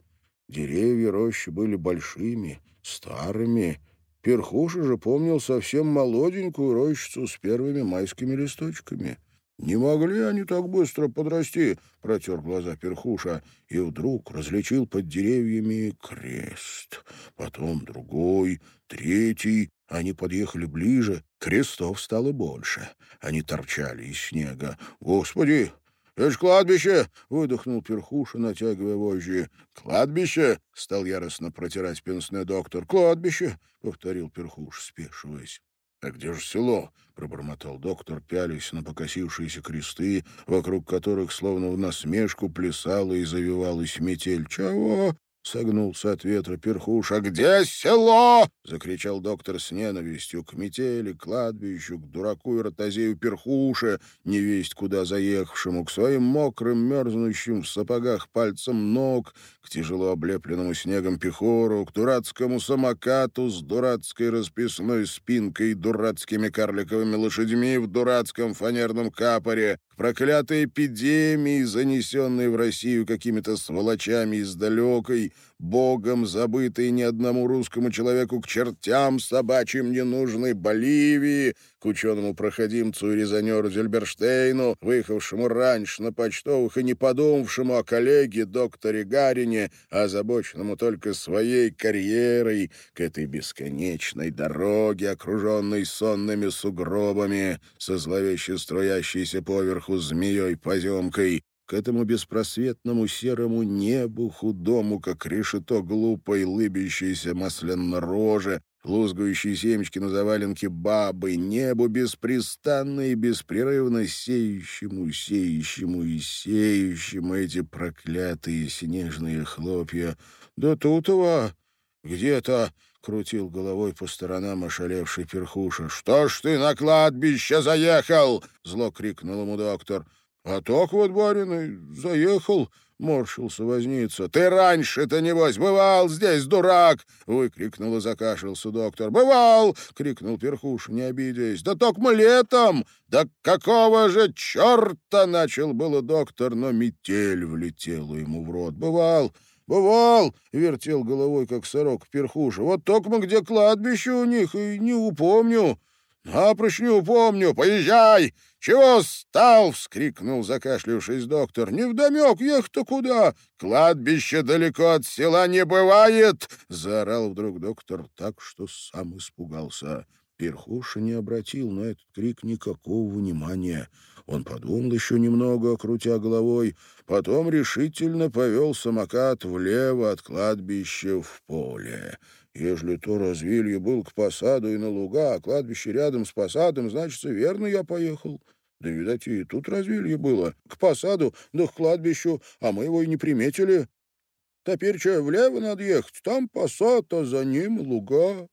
Деревья рощи были большими, старыми. Перхуша же помнил совсем молоденькую рощицу с первыми майскими листочками — «Не могли они так быстро подрасти», — протер глаза перхуша, и вдруг различил под деревьями крест. Потом другой, третий. Они подъехали ближе, крестов стало больше. Они торчали из снега. «Господи, это ж кладбище!» — выдохнул перхуша, натягивая вожжи. «Кладбище!» — стал яростно протирать пенсный доктор. «Кладбище!» — повторил перхуш, спешиваясь. «А где же село?» — пробормотал доктор, пялись на покосившиеся кресты, вокруг которых словно в насмешку плясала и завивалась метель. «Чего?» Согнулся от ветра перхуша. «Где село?» — закричал доктор с ненавистью к метели, кладбищу, к дураку и ротозею перхуша, невесть куда заехавшему, к своим мокрым, мерзнущим в сапогах пальцам ног, к тяжело облепленному снегом пехору, к дурацкому самокату с дурацкой расписной спинкой и дурацкими карликовыми лошадьми в дурацком фанерном капоре, проклятой эпидемии, занесенной в Россию какими-то сволочами из далекой, богом забытой ни одному русскому человеку к чертям собачьим ненужной Боливии, к ученому-проходимцу и резонеру Зельберштейну, выехавшему раньше на почтовых и не подумавшему о коллеге докторе Гарине, озабоченному только своей карьерой, к этой бесконечной дороге, окруженной сонными сугробами, со зловеще струящейся поверху змеей-поземкой, к этому беспросветному серому небу, худому, как решето глупой, лыбящейся масляно-роже, лузгающие семечки на заваленке бабы, небу беспрестанно и беспрерывно сеющему, сеющему и сеющему эти проклятые снежные хлопья. «Да тутова где-то...» — крутил головой по сторонам ошалевший перхуша. «Что ж ты на кладбище заехал?» — зло крикнул ему доктор. «А так вот, барин, заехал», — морщился возница. «Ты раньше-то, небось, бывал здесь, дурак!» — выкрикнул и закашлялся доктор. «Бывал!» — крикнул перхуш, не обидясь. «Да только мы летом! Да какого же черта!» — начал было доктор, но метель влетела ему в рот. «Бывал!» «Бывал!» — вертел головой, как сорок перхуша. «Вот только мы где кладбище у них, и не упомню!» «Напрочь не упомню! Поезжай! Чего стал?» — вскрикнул, закашлявшись доктор. «Невдомек ехать-то куда? Кладбище далеко от села не бывает!» — заорал вдруг доктор так, что сам испугался. Перхуша не обратил на этот крик никакого внимания. Он подумал еще немного, крутя головой, потом решительно повел самокат влево от кладбища в поле. Ежели то развилье был к посаду и на луга, а кладбище рядом с посадом, значит, верно я поехал. Да, видать, и тут развилье было. К посаду, да к кладбищу, а мы его и не приметили. Теперь что, влево надо ехать, там посад, а за ним луга.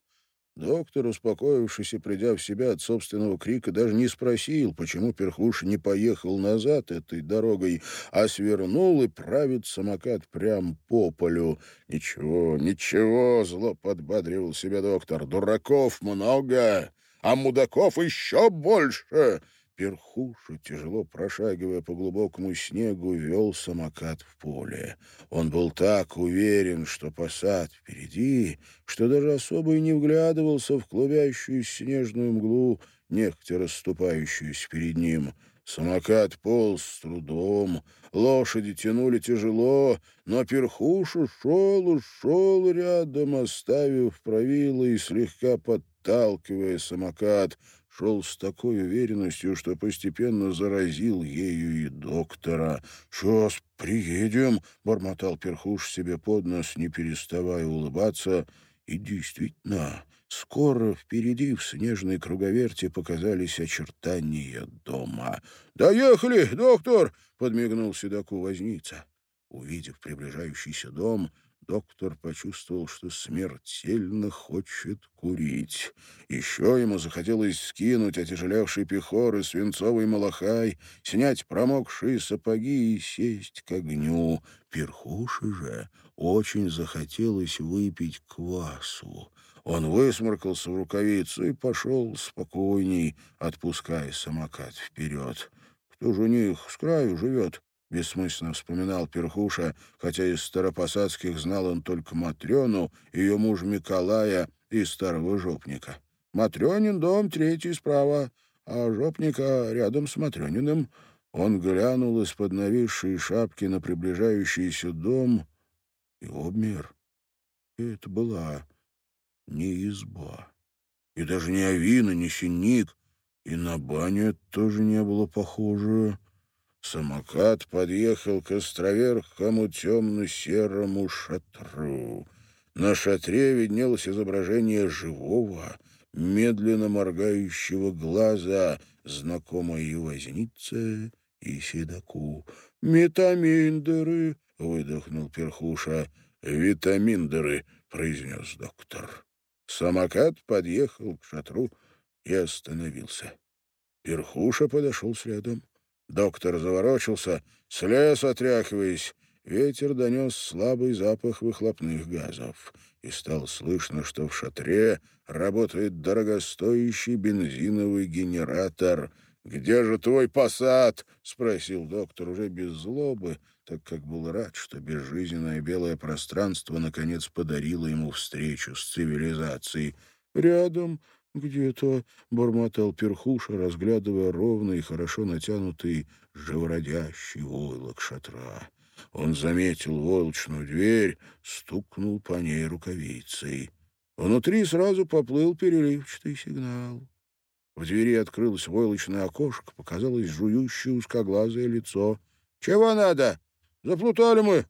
Доктор, успокоившись и придя в себя от собственного крика, даже не спросил, почему перхуш не поехал назад этой дорогой, а свернул и правит самокат прямо по полю. «Ничего, ничего!» — зло подбадривал себя доктор. «Дураков много, а мудаков еще больше!» Перхуша, тяжело прошагивая по глубокому снегу, вел самокат в поле. Он был так уверен, что посад впереди, что даже особо и не вглядывался в клубящуюся снежную мглу, нехотя расступающуюся перед ним. Самокат полз с трудом, лошади тянули тяжело, но перхуша шел и шел рядом, оставив правило и слегка подталкивая самокат — шел с такой уверенностью, что постепенно заразил ею и доктора. «Сейчас приедем», — бормотал перхуш себе под нос, не переставая улыбаться. И действительно, скоро впереди в снежной круговерти показались очертания дома. «Доехали, доктор!» — подмигнул седоку возница. Увидев приближающийся дом, доктор почувствовал, что смертельно хочет курить. Еще ему захотелось скинуть отяжелевший пехор и свинцовый малахай, снять промокшие сапоги и сесть к огню. Перхуши же очень захотелось выпить квасу. Он высморкался в рукавицу и пошел спокойней, отпуская самокат вперед. Кто же у них с краю живет? — бессмысленно вспоминал Перхуша, хотя из старопосадских знал он только Матрёну, ее муж Миколая и старого жопника. Матрёнин дом третий справа, а жопника рядом с Матрёниным. Он глянул из-под нависшей шапки на приближающийся дом и обмер. И это была не изба, и даже не авина, не синик, и на баню тоже не было похоже. Самокат подъехал к островерхому темно-серому шатру. На шатре виднелось изображение живого, медленно моргающего глаза, знакомой вознице и седаку. «Метаминдеры!» — выдохнул перхуша. «Витаминдеры!» — произнес доктор. Самокат подъехал к шатру и остановился. Перхуша подошел следом. Доктор заворочился, слез, отряхиваясь. Ветер донес слабый запах выхлопных газов. И стало слышно, что в шатре работает дорогостоящий бензиновый генератор. «Где же твой посад?» — спросил доктор уже без злобы, так как был рад, что безжизненное белое пространство наконец подарило ему встречу с цивилизацией. «Рядом», «Где-то», — бормотал перхуша, разглядывая ровный хорошо натянутый живородящий войлок шатра. Он заметил войлочную дверь, стукнул по ней рукавицей. Внутри сразу поплыл переливчатый сигнал. В двери открылось войлочное окошко, показалось жующее узкоглазое лицо. «Чего надо? Заплутали мы.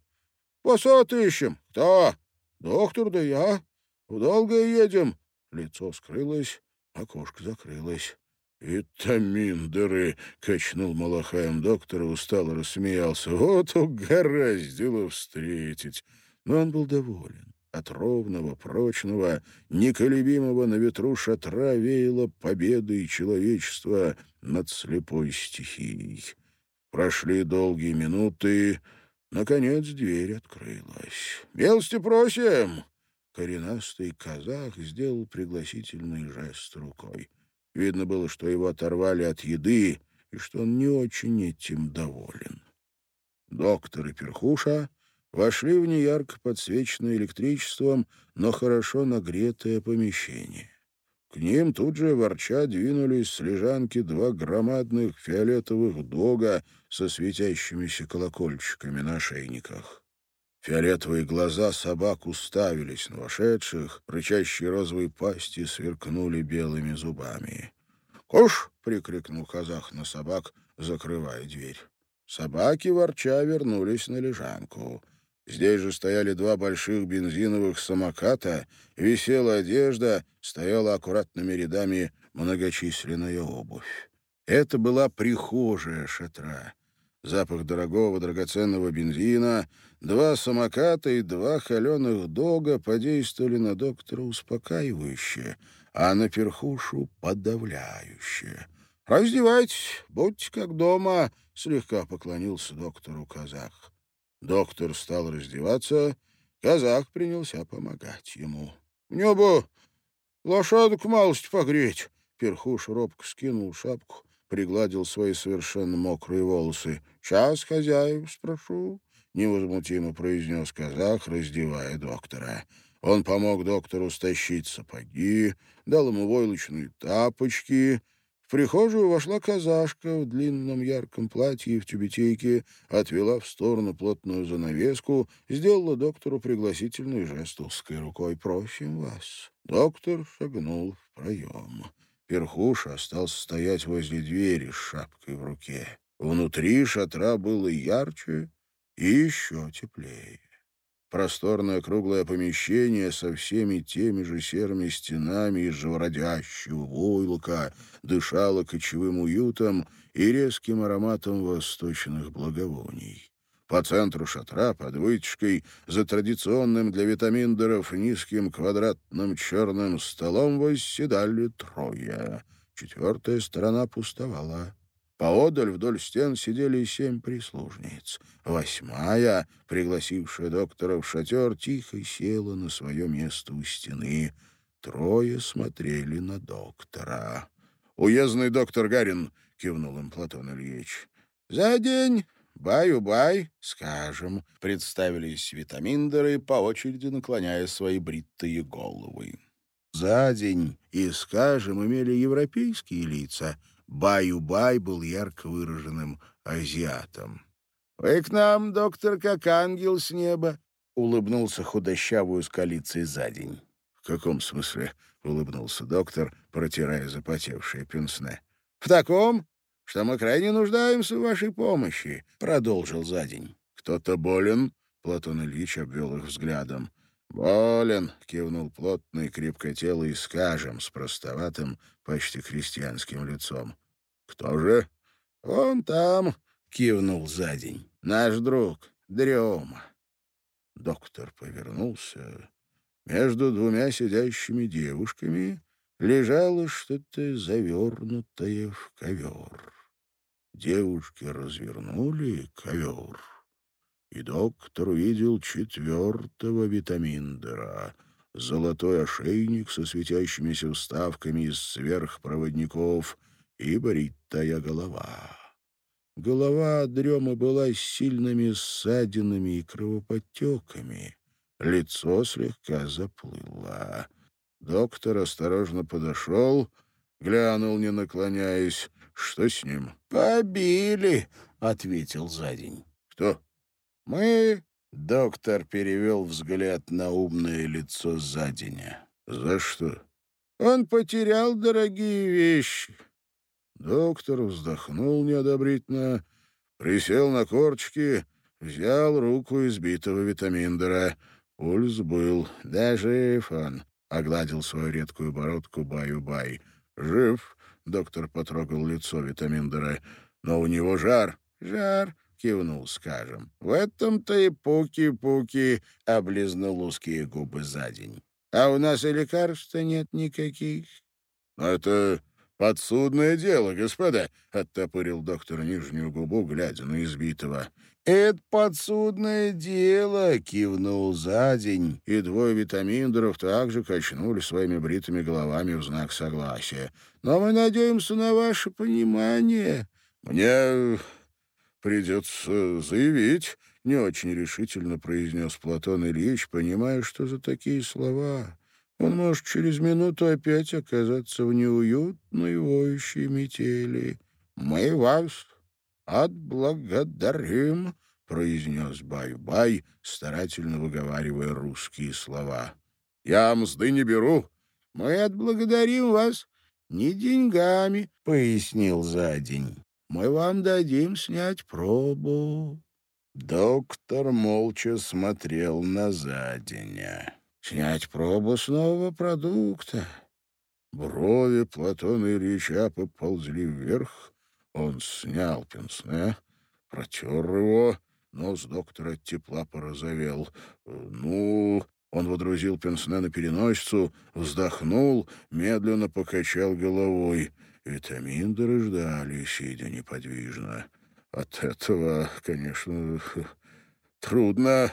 Посад ищем. Кто? Доктор да я. В долгое едем. Лицо скрылось, окошко закрылось. «Витаминдеры!» — качнул Малахаем доктора, устало рассмеялся. «Вот угораздило встретить!» Но он был доволен. От ровного, прочного, неколебимого на ветру шатра веяло победой человечества над слепой стихией. Прошли долгие минуты. Наконец дверь открылась. «Милости просим!» Коренастый казах сделал пригласительный жест рукой. Видно было, что его оторвали от еды и что он не очень этим доволен. Доктор и перхуша вошли в неярко подсвеченное электричеством, но хорошо нагретое помещение. К ним тут же ворча двинулись с лежанки два громадных фиолетовых дога со светящимися колокольчиками на шейниках. Фиолетовые глаза собак уставились на вошедших, рычащие розовые пасти сверкнули белыми зубами. «Куш!» — прикрикнул казах на собак, закрывая дверь. Собаки, ворча, вернулись на лежанку. Здесь же стояли два больших бензиновых самоката, висела одежда, стояла аккуратными рядами многочисленная обувь. Это была прихожая шатра. Запах дорогого драгоценного бензина, два самоката и два холеных дога подействовали на доктора успокаивающе, а на перхушу подавляющее. «Раздевайтесь, будьте как дома», — слегка поклонился доктору казах. Доктор стал раздеваться, казах принялся помогать ему. «Мне бы лошадок малость погреть». Перхуш робко скинул шапку, пригладил свои совершенно мокрые волосы. «Сейчас хозяев спрошу», — невозмутимо произнес казах, раздевая доктора. Он помог доктору стащить сапоги, дал ему войлочные тапочки. В прихожую вошла казашка в длинном ярком платье и в тюбетейке, отвела в сторону плотную занавеску, сделала доктору пригласительный жест узкой рукой. «Просим вас». Доктор шагнул в проем. Перхуша остался стоять возле двери с шапкой в руке. Внутри шатра было ярче и еще теплее. Просторное круглое помещение со всеми теми же серыми стенами из живородящего войлока дышало кочевым уютом и резким ароматом восточных благовоний. По центру шатра, под вытяжкой, за традиционным для витаминдеров низким квадратным черным столом восседали трое. Четвертая сторона пустовала. Поодаль вдоль стен сидели семь прислужниц. Восьмая, пригласившая доктора в шатер, тихо села на свое место у стены. Трое смотрели на доктора. «Уездный доктор Гарин», — кивнул им Платон Ильич. «За день «Баю-бай, скажем», — представились витаминдеры, по очереди наклоняя свои бритые головы. За день и скажем имели европейские лица — Баю-Бай был ярко выраженным азиатом. «Вы к нам, доктор, как ангел с неба», — улыбнулся худощавую скалицей за день. «В каком смысле?» — улыбнулся доктор, протирая запотевшее пенсне. «В таком, что мы крайне нуждаемся в вашей помощи», — продолжил за день. «Кто-то болен?» — Платон Ильич обвел их взглядом. «Болен», — кивнул плотный, крепкотелый скажем, с простоватым, почти крестьянским лицом. «Кто же?» «Он там», — кивнул за день. «Наш друг, Дрема». Доктор повернулся. Между двумя сидящими девушками лежало что-то завернутое в ковер. Девушки развернули ковер и доктор увидел четвертого витаминдера — золотой ошейник со светящимися вставками из сверхпроводников и бритая голова. Голова Дрема была с сильными ссадинами и кровоподтеками. Лицо слегка заплыло. Доктор осторожно подошел, глянул, не наклоняясь. Что с ним? «Побили», — ответил за день. «Кто?» «Мы...» — доктор перевел взгляд на умное лицо Задиня. «За что?» «Он потерял дорогие вещи». Доктор вздохнул неодобрительно, присел на корчки, взял руку избитого витаминдера. Пульс был. «Да жив он», — огладил свою редкую бородку Баю-Бай. «Жив», — доктор потрогал лицо витаминдера, — «но у него жар». «Жар», — кивнул, скажем. «В этом-то и пуки-пуки», — облизнул узкие губы за день. «А у нас и лекарств нет никаких». «Это подсудное дело, господа», — оттопырил доктор нижнюю губу, глядя на избитого. «Это подсудное дело», — кивнул за день, и двое витаминдеров также качнули своими бритыми головами в знак согласия. «Но мы надеемся на ваше понимание». «Мне придется заявить», — не очень решительно произнес Платон Ильич, понимая, что за такие слова он может через минуту опять оказаться в неуютной воющей метели. «Мы вас отблагодарим», — произнес Бай-Бай, старательно выговаривая русские слова. «Я мзды не беру». «Мы отблагодарим вас не деньгами», — пояснил за день мы вам дадим снять пробу». Доктор молча смотрел на Заденя. «Снять пробу нового продукта». Брови Платона Ильича поползли вверх. Он снял пенсне, протер его, нос доктора тепла порозовел. «Ну...» Он водрузил пенсне на переносицу, вздохнул, медленно покачал головой. Витаминдеры ждали, сидя неподвижно. От этого, конечно, трудно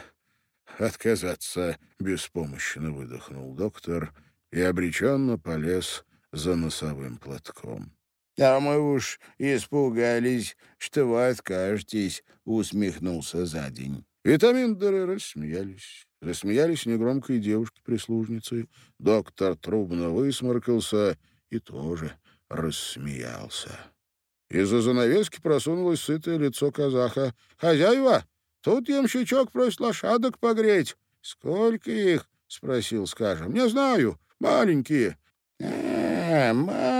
отказаться, беспомощно выдохнул доктор и обреченно полез за носовым платком. — А мы уж испугались, что вы откажетесь, — усмехнулся за день. Витаминдеры рассмеялись. Рассмеялись негромко и девушки-прислужницы. Доктор трубно высморкался и тоже рассмеялся. Из-за занавески просунулось сытое лицо казаха. «Хозяева, тут ямщичок просит лошадок погреть». «Сколько их?» — спросил, скажем. «Не знаю. Маленькие». «А, маленькие», —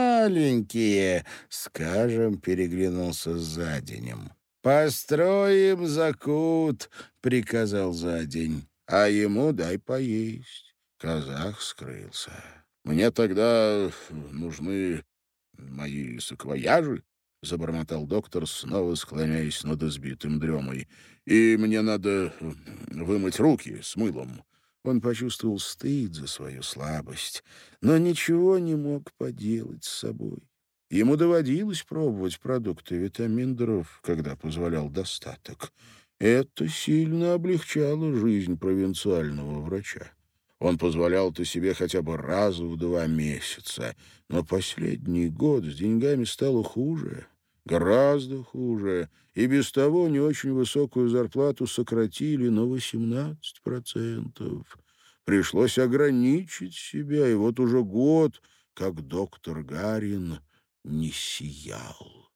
скажем, переглянулся с Заденем. «Построим закут», — приказал Задень. «А ему дай поесть». Казах скрылся. «Мне тогда нужны мои саквояжи», — забормотал доктор, снова склоняясь над избитым дремой. «И мне надо вымыть руки с мылом». Он почувствовал стыд за свою слабость, но ничего не мог поделать с собой. Ему доводилось пробовать продукты витаминдеров, когда позволял достаток. Это сильно облегчало жизнь провинциального врача. Он позволял это себе хотя бы раз в два месяца. Но последний год с деньгами стало хуже, гораздо хуже. И без того не очень высокую зарплату сократили на 18%. Пришлось ограничить себя, и вот уже год, как доктор Гарин не сиял.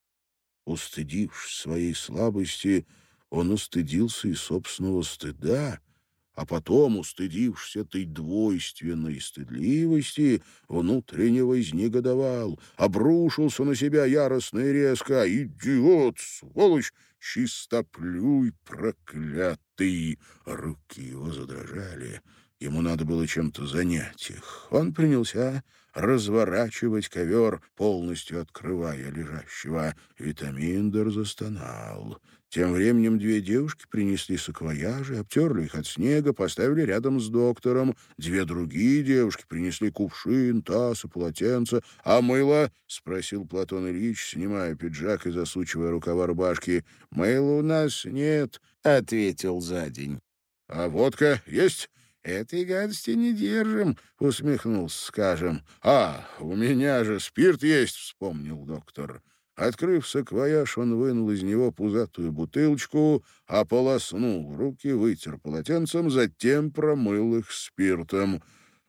Устыдившись своей слабости, он устыдился и собственного стыда — а потом, устыдившись этой двойственной стыдливости, внутренне вознегодовал, обрушился на себя яростно и резко. «Идиот, сволочь, чистоплюй проклятый!» Руки его задрожали. Ему надо было чем-то занять их. Он принялся разворачивать ковер, полностью открывая лежащего. Витаминдер застонал. Тем временем две девушки принесли саквояжи, обтерли их от снега, поставили рядом с доктором. Две другие девушки принесли кувшин, таз и полотенце. «А мыло?» — спросил Платон Ильич, снимая пиджак и засучивая рукава рубашки. «Мыла у нас нет», — ответил за день. «А водка есть?» «Этой гадости не держим», — усмехнулся, скажем. «А, у меня же спирт есть», — вспомнил доктор. Открыв саквояж, он вынул из него пузатую бутылочку, ополоснул руки, вытер полотенцем, затем промыл их спиртом.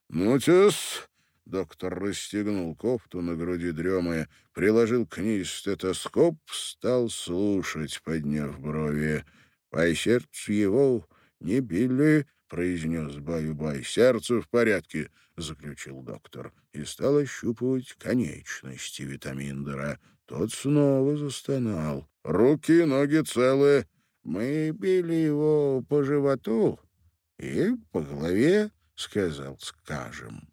«Ну, тес...» — доктор расстегнул кофту на груди дремы, приложил к ней стетоскоп, стал слушать, подняв брови. По сердцу его не били, произнес Баю-Бай. «Сердце в порядке», — заключил доктор, и стал ощупывать конечности витаминдера. Тот снова застонал. «Руки и ноги целы. Мы били его по животу и по голове», — сказал скажем.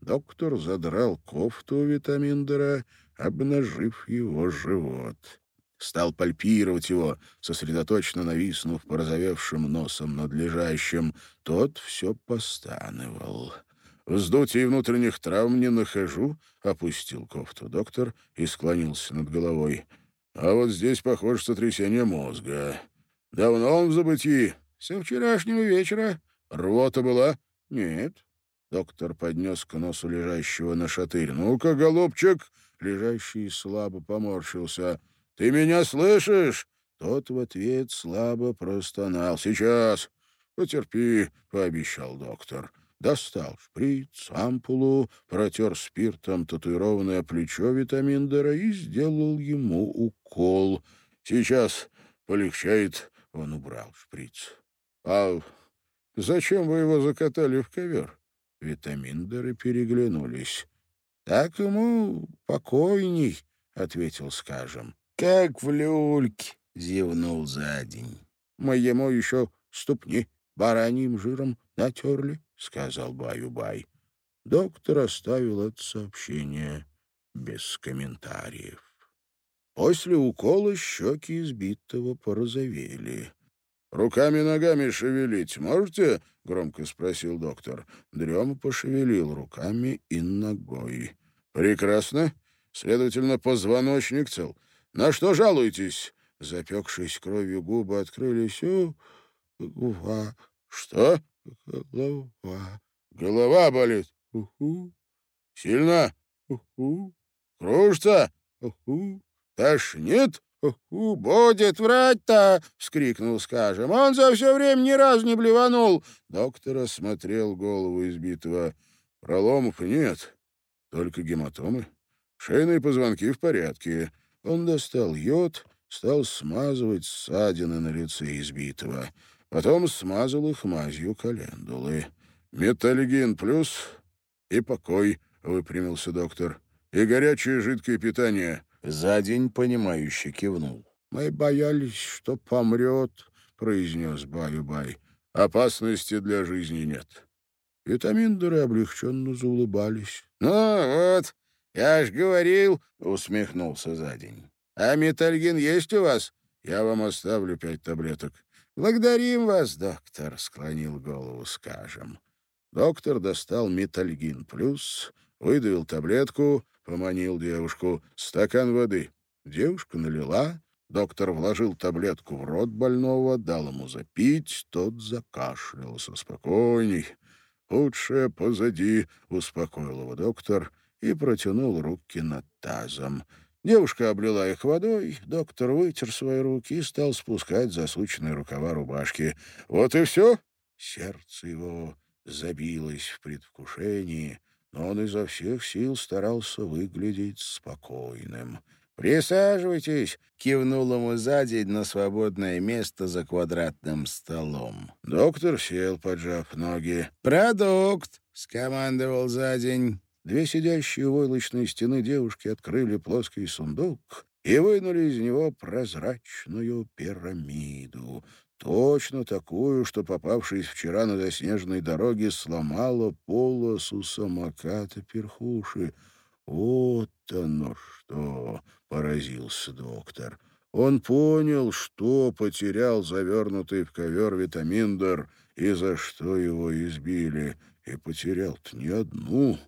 Доктор задрал кофту витаминдера, обнажив его живот стал пальпировать его, сосредоточенно нависнув порозовевшим носом над лежащим. Тот все постанывал. «Вздутий внутренних травм не нахожу», — опустил кофту доктор и склонился над головой. «А вот здесь, похоже, сотрясение мозга. Давно он в забытии?» «Со вчерашнего вечера». «Рвота была?» «Нет». Доктор поднес к носу лежащего на шатырь. «Ну-ка, голубчик!» Лежащий слабо поморщился. «Ты меня слышишь?» Тот в ответ слабо простонал. «Сейчас. Потерпи», — пообещал доктор. Достал шприц, ампулу, протер спиртом татуированное плечо витаминдера и сделал ему укол. «Сейчас полегчает», — он убрал шприц. «А зачем вы его закатали в ковер?» Витаминдеры переглянулись. «Так ему покойней», — ответил скажем. «Как в люльке!» — зевнул за день. «Мы ему еще ступни бараньим жиром натерли», — сказал Баю-Бай. Доктор оставил это сообщение без комментариев. После укола щеки избитого порозовели. «Руками-ногами шевелить можете?» — громко спросил доктор. Дрема пошевелил руками и ногой. «Прекрасно. Следовательно, позвоночник цел. На что жалуетесь?» Запекшись кровью губы открылись. «Голова». «Что?» «Голова». «Голова болит?» «Уху». «Сильно?» «Уху». «Кружится?» «Уху». «Тошнит?» «Уху, будет врать-то!» — вскрикнул скажем. «Он за все время ни разу не блеванул!» Доктор осмотрел голову избитого. «Проломов нет, только гематомы. Шейные позвонки в порядке». Он достал йод, стал смазывать ссадины на лице избитого. Потом смазал их мазью календулы. «Металлигин плюс и покой», — выпрямился доктор. «И горячее жидкое питание». За день понимающе кивнул. «Мы боялись, что помрет», — произнес Баю-Бай. «Опасности для жизни нет». Витаминдеры облегченно заулыбались. «Ну вот, я ж говорил», — усмехнулся за день. «А метальгин есть у вас? Я вам оставлю пять таблеток». «Благодарим вас, доктор», — склонил голову, скажем. Доктор достал метальгин плюс, выдавил таблетку, поманил девушку. «Стакан воды». Девушка налила, доктор вложил таблетку в рот больного, дал ему запить, тот закашлялся. «Спокойней, худшее позади», — успокоил его доктор и протянул руки над тазом. Девушка облила их водой, доктор вытер свои руки и стал спускать засученные рукава рубашки. «Вот и все!» Сердце его забилось в предвкушении — но он изо всех сил старался выглядеть спокойным. «Присаживайтесь!» — кивнул ему сзади на свободное место за квадратным столом. Доктор сел, поджав ноги. «Продукт!» — скомандовал за день. Две сидящие у войлочной стены девушки открыли плоский сундук и вынули из него прозрачную пирамиду точно такую, что, попавшись вчера на заснеженной дороге, сломала полосу самоката перхуши. «Вот оно что!» — поразился доктор. Он понял, что потерял завернутый в ковер витаминдер и за что его избили. И потерял-то не одну,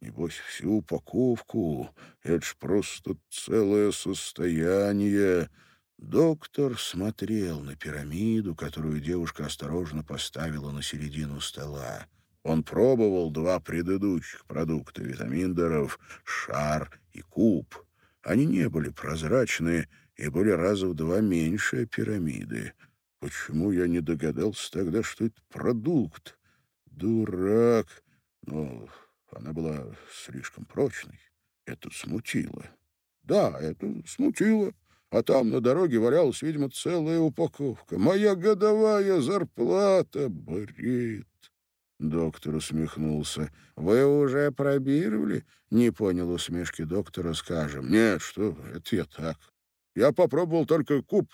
небось, всю упаковку. Это ж просто целое состояние. Доктор смотрел на пирамиду, которую девушка осторожно поставила на середину стола. Он пробовал два предыдущих продукта витаминдеров — шар и куб. Они не были прозрачные и были раза в два меньше пирамиды. Почему я не догадался тогда, что это продукт? Дурак! Но она была слишком прочной. Это смутило. Да, это смутило а там на дороге валялась, видимо, целая упаковка. Моя годовая зарплата брит. Доктор усмехнулся. «Вы уже пробировали?» Не понял усмешки доктора, скажем. «Нет, что это я так. Я попробовал только куб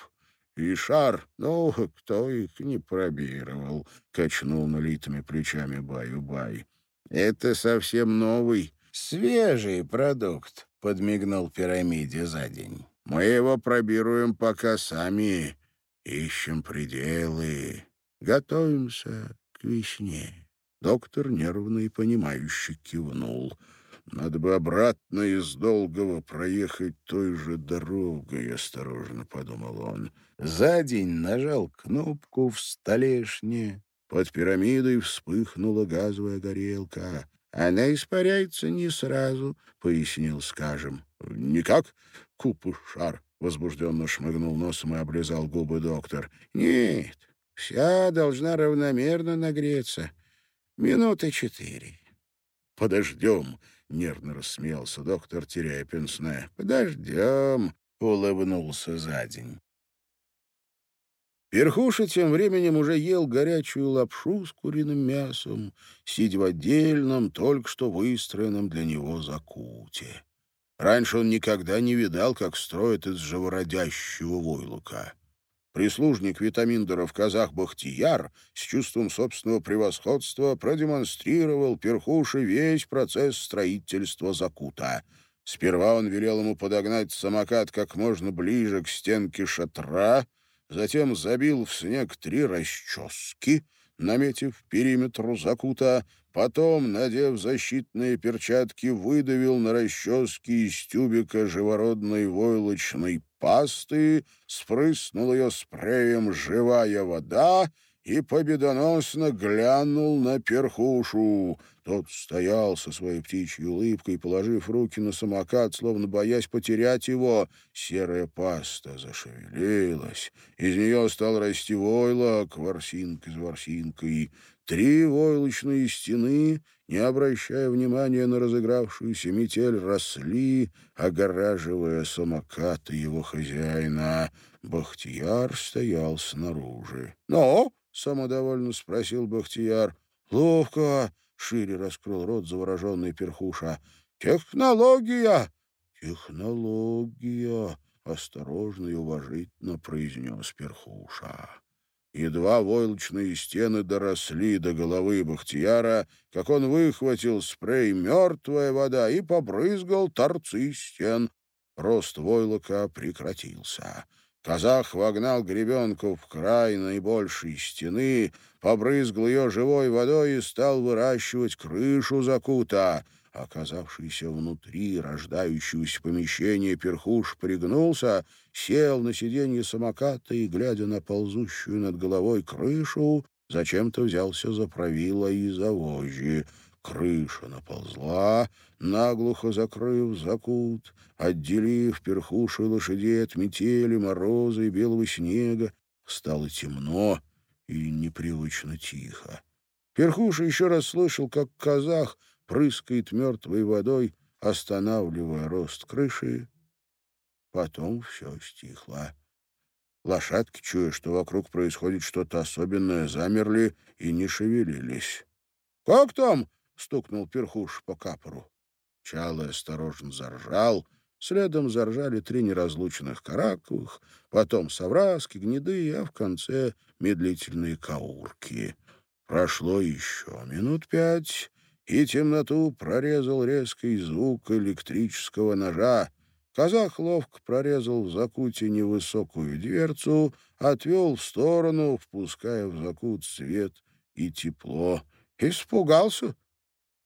и шар. Ну, кто их не пробировал?» Качнул налитыми плечами Баю-Бай. «Это совсем новый, свежий продукт», — подмигнул пирамиде за день. Мы его пробируем пока сами, ищем пределы, готовимся к весне. Доктор нервно и понимающе кивнул. Надо бы обратно из Долгого проехать той же дорогой, осторожно подумал он. За день нажал кнопку в столешне. Под пирамидой вспыхнула газовая горелка. Она испаряется не сразу, пояснил, скажем. Никак? Куб и шар. Возбужденно шмыгнул носом и облизал губы доктор. Нет, вся должна равномерно нагреться. Минуты четыре. Подождем, нервно рассмеялся доктор, теряя пенсне. Подождем, улыбнулся за день. Перхуша тем временем уже ел горячую лапшу с куриным мясом, сидя в отдельном, только что выстроенном для него закуте. Раньше он никогда не видал, как строят из живородящего войлока. Прислужник витаминдера в казах Бахтияр с чувством собственного превосходства продемонстрировал перхуше весь процесс строительства закута. Сперва он велел ему подогнать самокат как можно ближе к стенке шатра, затем забил в снег три расчески, наметив периметр закута, потом, надев защитные перчатки, выдавил на расчески из тюбика живородной войлочной пасты, спрыснул ее спреем «Живая вода» и победоносно глянул на перхушу. Тот стоял со своей птичьей улыбкой, положив руки на самокат, словно боясь потерять его. Серая паста зашевелилась. Из нее стал расти войлок, ворсинка за ворсинкой. Три войлочные стены, не обращая внимания на разыгравшуюся метель, росли, огораживая самокат и его хозяина. Бахтияр стоял снаружи. «Ну?» — самодовольно спросил Бахтияр. «Ловко!» — шире раскрыл рот завороженный перхуша. «Технология!» «Технология!» — осторожно и уважительно произнес перхуша. Едва войлочные стены доросли до головы Бахтияра, как он выхватил спрей «Мертвая вода» и побрызгал торцы стен. Рост войлока прекратился. Казах вогнал гребенку в край наибольшей стены, побрызгал ее живой водой и стал выращивать крышу закута. Оказавшийся внутри рождающегося помещения перхуш пригнулся, сел на сиденье самоката и, глядя на ползущую над головой крышу, зачем-то взялся за правила и за вожжи. Крыша наползла, наглухо закрыв закут, отделив перхуши лошадей от метели, мороза и белого снега. Стало темно и непривычно тихо. Перхуша еще раз слышал, как казах прыскает мертвой водой, останавливая рост крыши. Потом все стихло. Лошадки, чуя, что вокруг происходит что-то особенное, замерли и не шевелились. «Как там?» — стукнул перхуш по капору. Чалый осторожно заржал, следом заржали три неразлучных караковых, потом совраски, гнеды, а в конце медлительные каурки. Прошло еще минут пять, и темноту прорезал резкий звук электрического ножа. Казах ловко прорезал в закуте невысокую дверцу, отвел в сторону, впуская в закут свет и тепло. Испугался?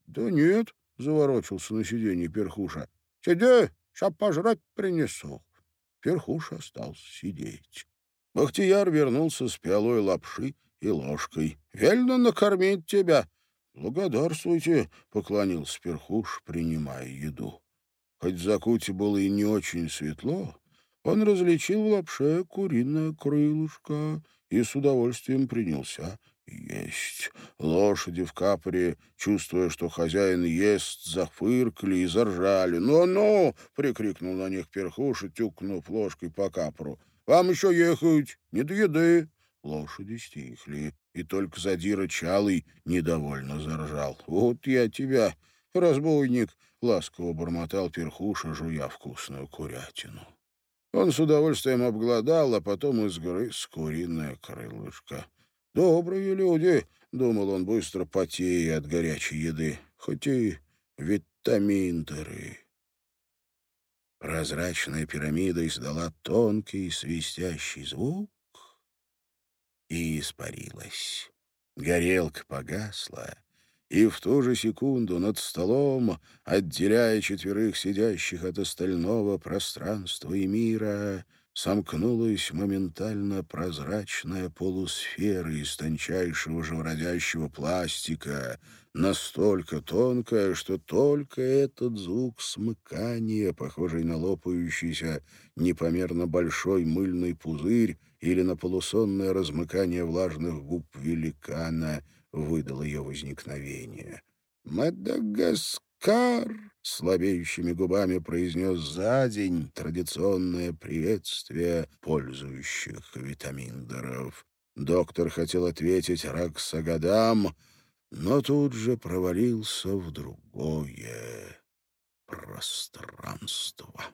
Да нет, заворочился на сиденье перхуша. Сиди, ща пожрать принесу. Перхуша остался сидеть. Бахтияр вернулся с пиалой лапши и ложкой. «Вельно накормить тебя!» «Благодарствуйте!» — поклонился перхуш, принимая еду. Хоть в закуте было и не очень светло, он различил в лапше куриное крылышко и с удовольствием принялся есть. Лошади в капоре, чувствуя, что хозяин ест, зафыркали и заржали. «Ну-ну!» — прикрикнул на них перхуша, тюкнув ложкой по капору. «Вам еще ехать, не до еды!» Лошади стихли, и только задира чалый недовольно заржал. «Вот я тебя, разбойник!» — ласково бормотал перхуша, жуя вкусную курятину. Он с удовольствием обглодал, а потом изгрыз куриное крылышко. «Добрые люди», — думал он, быстро потея от горячей еды, «хоть и витаминтеры». Прозрачная пирамида издала тонкий свистящий звук и испарилась. Горелка погасла, и в ту же секунду над столом, отделяя четверых сидящих от остального пространства и мира, сомкнулась моментально прозрачная полусфера из тончайшего живородящего пластика, настолько тонкая, что только этот звук смыкания, похожий на лопающийся непомерно большой мыльный пузырь или на полусонное размыкание влажных губ великана, выдал ее возникновение. «Мадагаскар!» Слабеющими губами произнес за день традиционное приветствие пользующих витаминдеров. Доктор хотел ответить Раксагадам, но тут же провалился в другое пространство.